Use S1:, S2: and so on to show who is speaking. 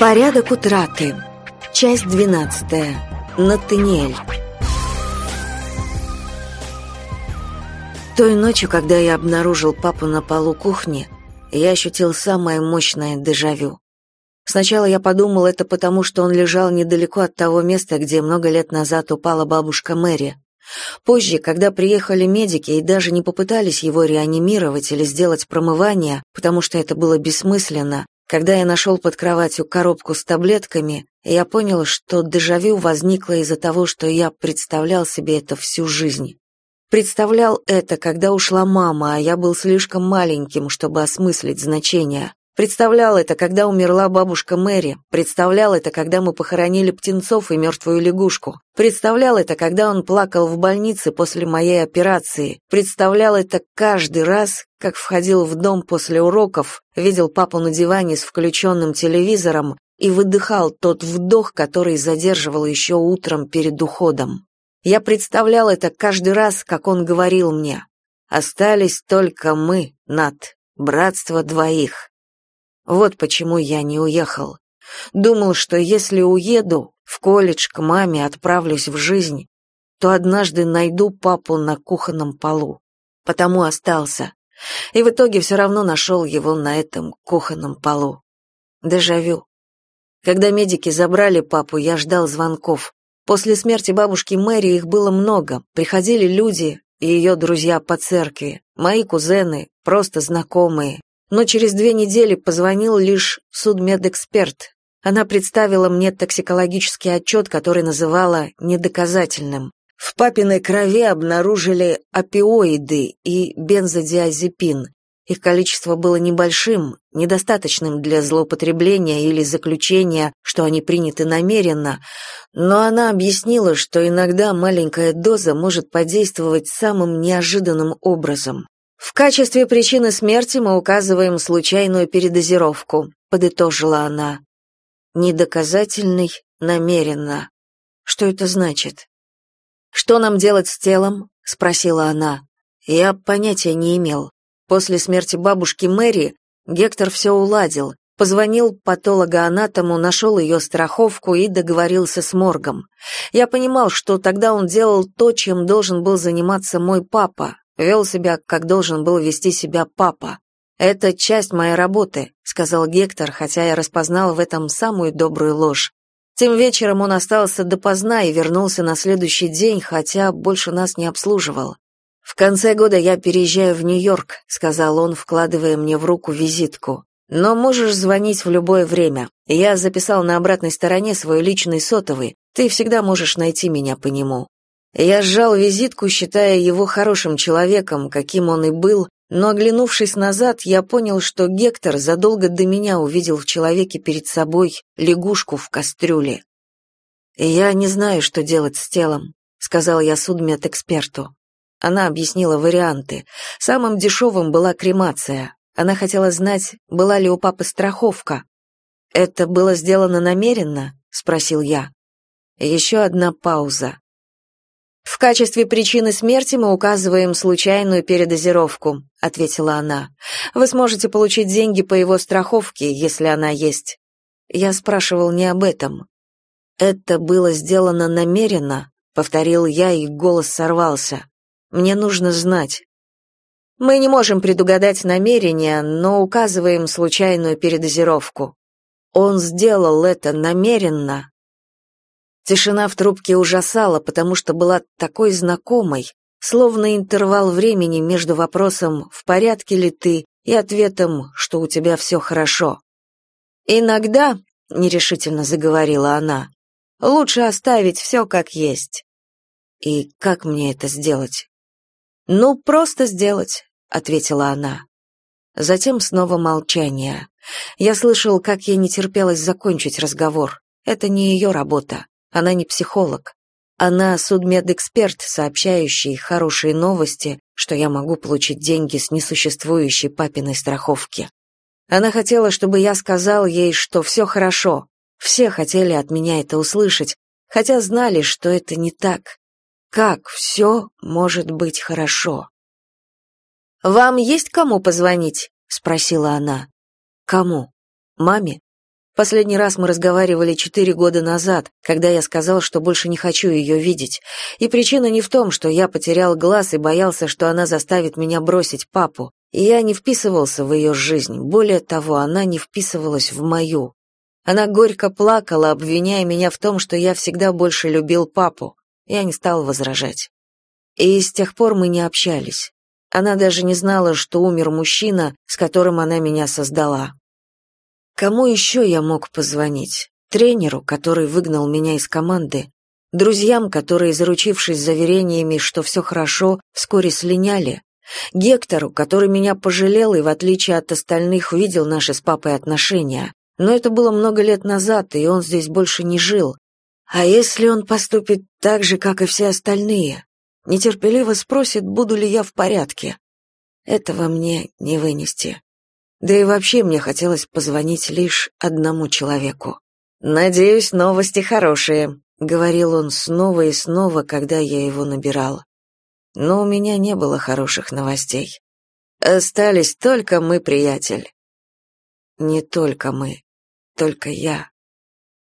S1: Порядок утраты. Часть двенадцатая. Натаниэль. Той ночью, когда я обнаружил папу на полу кухни, я ощутил самое мощное дежавю. Сначала я подумал это потому, что он лежал недалеко от того места, где много лет назад упала бабушка Мэри. Позже, когда приехали медики и даже не попытались его реанимировать или сделать промывание, потому что это было бессмысленно, когда я нашел под кроватью коробку с таблетками, я понял, что дежавю возникло из-за того, что я представлял себе это всю жизнь. Представлял это, когда ушла мама, а я был слишком маленьким, чтобы осмыслить значение. Представлял это, когда умерла бабушка Мэри. Представлял это, когда мы похоронили птенцов и мертвую лягушку. Представлял это, когда он плакал в больнице после моей операции. Представлял это каждый раз, как входил в дом после уроков, видел папу на диване с включенным телевизором и выдыхал тот вдох, который задерживал еще утром перед уходом. Я представлял это каждый раз, как он говорил мне. «Остались только мы, Над, братство двоих». Вот почему я не уехал. Думал, что если уеду, в колледж к маме отправлюсь в жизнь, то однажды найду папу на кухонном полу. Потому остался. И в итоге все равно нашел его на этом кухонном полу. Дежавю. Когда медики забрали папу, я ждал звонков. После смерти бабушки Мэри их было много. Приходили люди, ее друзья по церкви, мои кузены, просто знакомые но через две недели позвонил лишь судмедэксперт. Она представила мне токсикологический отчет, который называла недоказательным. В папиной крови обнаружили опиоиды и бензодиазепин. Их количество было небольшим, недостаточным для злоупотребления или заключения, что они приняты намеренно, но она объяснила, что иногда маленькая доза может подействовать самым неожиданным образом. В качестве причины смерти мы указываем случайную передозировку, подытожила она. Недоказательный, намеренно. Что это значит? Что нам делать с телом? спросила она. Я понятия не имел. После смерти бабушки Мэри Гектор все уладил, позвонил патологоанатому, нашел ее страховку и договорился с моргом. Я понимал, что тогда он делал то, чем должен был заниматься мой папа, Вел себя, как должен был вести себя папа. «Это часть моей работы», — сказал Гектор, хотя я распознал в этом самую добрую ложь. Тем вечером он остался допоздна и вернулся на следующий день, хотя больше нас не обслуживал. «В конце года я переезжаю в Нью-Йорк», — сказал он, вкладывая мне в руку визитку. «Но можешь звонить в любое время. Я записал на обратной стороне свой личный сотовый. Ты всегда можешь найти меня по нему. Я сжал визитку, считая его хорошим человеком, каким он и был, но оглянувшись назад, я понял, что Гектор задолго до меня увидел в человеке перед собой лягушку в кастрюле. «Я не знаю, что делать с телом», — сказал я судмедэксперту. Она объяснила варианты. Самым дешевым была кремация. Она хотела знать, была ли у папы страховка. «Это было сделано намеренно?» — спросил я. Еще одна пауза. В качестве причины смерти мы указываем случайную передозировку, ответила она. Вы сможете получить деньги по его страховке, если она есть. Я спрашивал не об этом. Это было сделано намеренно, повторил я, и голос сорвался. Мне нужно знать. Мы не можем предугадать намерения, но указываем случайную передозировку. Он сделал это намеренно, Тишина в трубке ужасала, потому что была такой знакомой, словно интервал времени между вопросом «в порядке ли ты?» и ответом «что у тебя все хорошо». «Иногда», — нерешительно заговорила она, — «лучше оставить все как есть». «И как мне это сделать?» «Ну, просто сделать», — ответила она. Затем снова молчание. Я слышал, как ей не терпелось закончить разговор. Это не ее работа. Она не психолог. Она судмедэксперт, сообщающий хорошие новости, что я могу получить деньги с несуществующей папиной страховки. Она хотела, чтобы я сказал ей, что все хорошо. Все хотели от меня это услышать, хотя знали, что это не так. Как все может быть хорошо? «Вам есть кому позвонить?» — спросила она. «Кому? Маме?» Последний раз мы разговаривали четыре года назад, когда я сказал, что больше не хочу ее видеть. И причина не в том, что я потерял глаз и боялся, что она заставит меня бросить папу. Я не вписывался в ее жизнь, более того, она не вписывалась в мою. Она горько плакала, обвиняя меня в том, что я всегда больше любил папу. Я не стал возражать. И с тех пор мы не общались. Она даже не знала, что умер мужчина, с которым она меня создала. Кому еще я мог позвонить? Тренеру, который выгнал меня из команды, друзьям, которые, заручившись заверениями, что все хорошо, вскоре слиняли, Гектору, который меня пожалел и, в отличие от остальных, увидел наши с папой отношения. Но это было много лет назад, и он здесь больше не жил. А если он поступит так же, как и все остальные? Нетерпеливо спросит, буду ли я в порядке. Этого мне не вынести. Да и вообще мне хотелось позвонить лишь одному человеку. «Надеюсь, новости хорошие», — говорил он снова и снова, когда я его набирал. Но у меня не было хороших новостей. Остались только мы, приятель. Не только мы, только я.